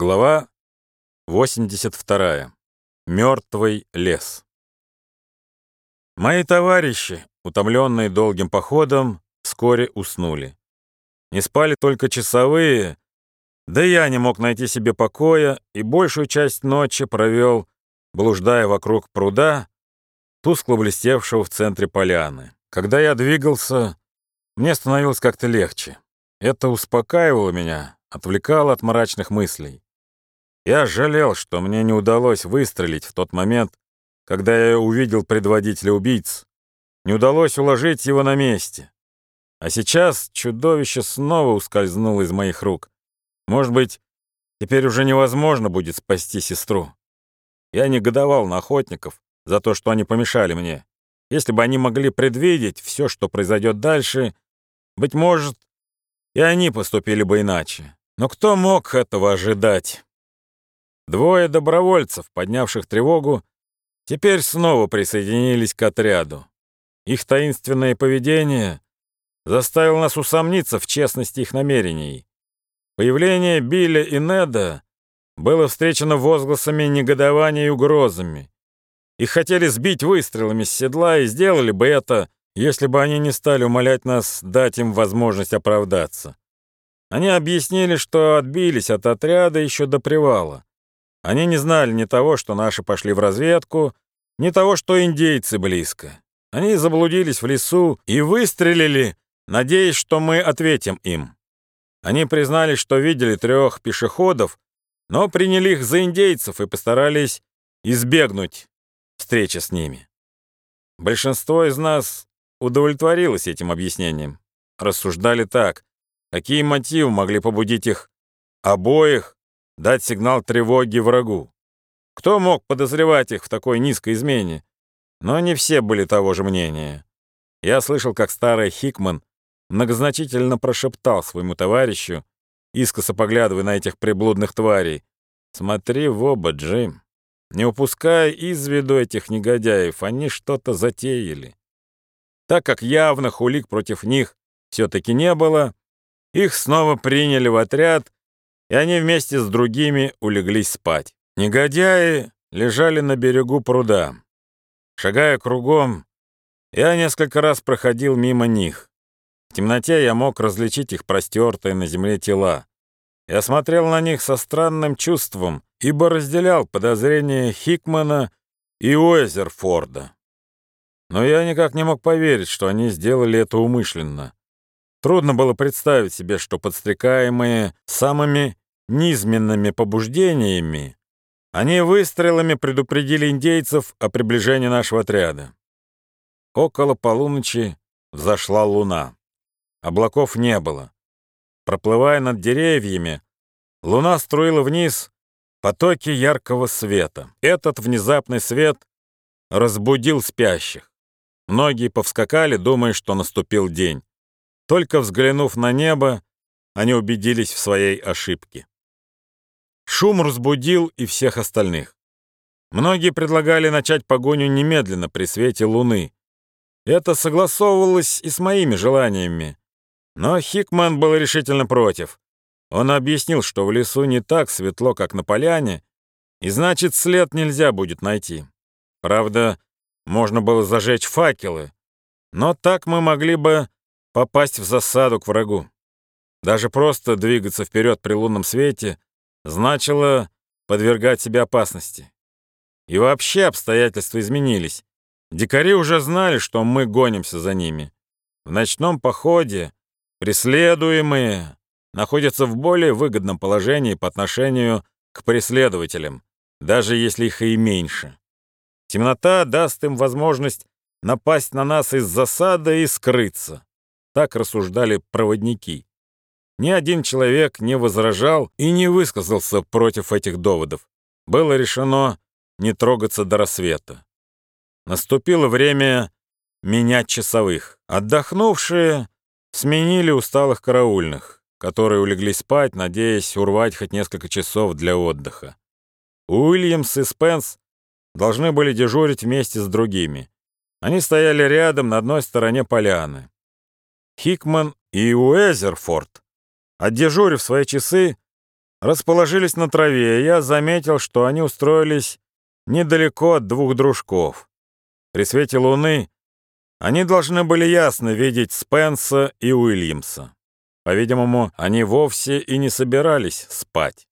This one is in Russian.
Глава 82. Мертвый лес. Мои товарищи, утомленные долгим походом, вскоре уснули. Не спали только часовые, да я не мог найти себе покоя и большую часть ночи провел, блуждая вокруг пруда, тускло блестевшего в центре поляны. Когда я двигался, мне становилось как-то легче. Это успокаивало меня, отвлекало от мрачных мыслей. Я жалел, что мне не удалось выстрелить в тот момент, когда я увидел предводителя убийц. Не удалось уложить его на месте. А сейчас чудовище снова ускользнуло из моих рук. Может быть, теперь уже невозможно будет спасти сестру. Я негодовал на охотников за то, что они помешали мне. Если бы они могли предвидеть все, что произойдет дальше, быть может, и они поступили бы иначе. Но кто мог этого ожидать? Двое добровольцев, поднявших тревогу, теперь снова присоединились к отряду. Их таинственное поведение заставило нас усомниться в честности их намерений. Появление Билля и Неда было встречено возгласами негодования и угрозами. Их хотели сбить выстрелами с седла и сделали бы это, если бы они не стали умолять нас дать им возможность оправдаться. Они объяснили, что отбились от отряда еще до привала. Они не знали ни того, что наши пошли в разведку, ни того, что индейцы близко. Они заблудились в лесу и выстрелили, надеясь, что мы ответим им. Они признались, что видели трех пешеходов, но приняли их за индейцев и постарались избегнуть встречи с ними. Большинство из нас удовлетворилось этим объяснением. Рассуждали так. Какие мотивы могли побудить их обоих дать сигнал тревоги врагу. Кто мог подозревать их в такой низкой измене? Но не все были того же мнения. Я слышал, как старый Хикман многозначительно прошептал своему товарищу, искоса поглядывая на этих приблудных тварей, «Смотри в оба, Джим. Не упускай из виду этих негодяев, они что-то затеяли». Так как явных улик против них все-таки не было, их снова приняли в отряд и они вместе с другими улеглись спать. Негодяи лежали на берегу пруда. Шагая кругом, я несколько раз проходил мимо них. В темноте я мог различить их простертые на земле тела. Я смотрел на них со странным чувством, ибо разделял подозрения Хикмана и Уэзерфорда. Но я никак не мог поверить, что они сделали это умышленно. Трудно было представить себе, что подстрекаемые самыми низменными побуждениями, они выстрелами предупредили индейцев о приближении нашего отряда. Около полуночи взошла луна. Облаков не было. Проплывая над деревьями, луна струила вниз потоки яркого света. Этот внезапный свет разбудил спящих. Многие повскакали, думая, что наступил день. Только взглянув на небо, они убедились в своей ошибке. Шум разбудил и всех остальных. Многие предлагали начать погоню немедленно при свете луны. Это согласовывалось и с моими желаниями. Но Хикман был решительно против. Он объяснил, что в лесу не так светло, как на поляне, и значит, след нельзя будет найти. Правда, можно было зажечь факелы, но так мы могли бы попасть в засаду к врагу. Даже просто двигаться вперед при лунном свете значило подвергать себя опасности. И вообще обстоятельства изменились. Дикари уже знали, что мы гонимся за ними. В ночном походе преследуемые находятся в более выгодном положении по отношению к преследователям, даже если их и меньше. Темнота даст им возможность напасть на нас из засады и скрыться. Так рассуждали проводники. Ни один человек не возражал и не высказался против этих доводов. Было решено не трогаться до рассвета. Наступило время менять часовых. Отдохнувшие сменили усталых караульных, которые улеглись спать, надеясь урвать хоть несколько часов для отдыха. Уильямс и Спенс должны были дежурить вместе с другими. Они стояли рядом на одной стороне поляны. Хикман и Уэзерфорд, отдежурив свои часы, расположились на траве, и я заметил, что они устроились недалеко от двух дружков. При свете луны они должны были ясно видеть Спенса и Уильямса. По-видимому, они вовсе и не собирались спать.